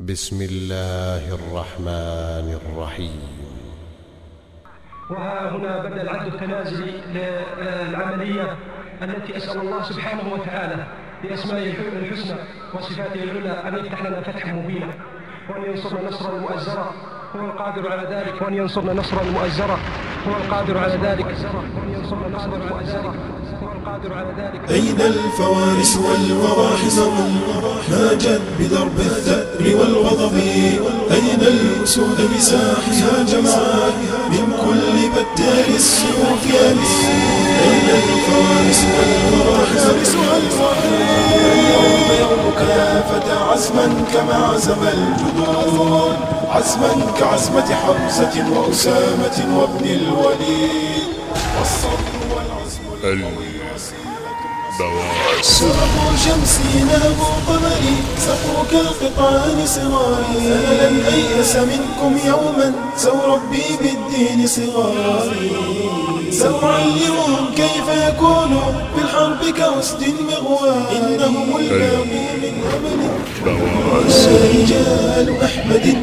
بسم الله الرحمن الرحيم. وها هنا بدأ العد التنازلي للعملية التي أسأل الله سبحانه وتعالى بأسمائه الحسنى وصفاته العلى أن يفتح لنا فتحا مبينا وأن ينصرنا نصرا مؤزرا هو القادر على ذلك وأن ينصرنا نصرا مؤزرا هو القادر على ذلك وأن ينصرنا نصرا مؤزرا. أين الفوارس والمراحز هاجت بدرب الثأر والغضب. أين الأسود بساحها جمعات من كل بتال يابي أين الفوارس والمراحز يومك يا فتى عزما كما عزم الجدود عزما كعزمة حمزة وأسامة وابن الوليد. والصبر القوي سرق شمسي نهب قمري سقوا كالقطعان صغاري أنا لن أيأس منكم يوما سأربي بالدين صغاري سأعلمهم كيف يكونوا في الحرب كأسد مغوار إنهم الباقي من أمل رجال أحمد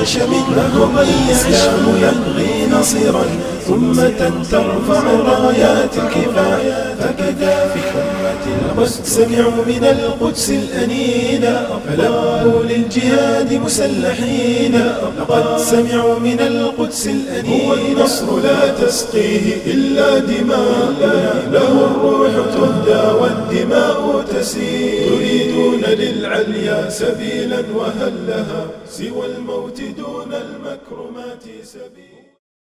عاش منهم الإسلام يبغي نصيرا أمة ترفع رايات الكفاح فكذا في أمة القدس سمعوا من القدس الأنينا فلبوا للجهاد مسلحين. لقد سمعوا من القدس الأنينا هو النصر لا تسقيه إلا دماء. له الروح تهدى والدماء تسيل يريدون للعليا سبيلا وهل لها سوى الموت دون المكرمات سبيل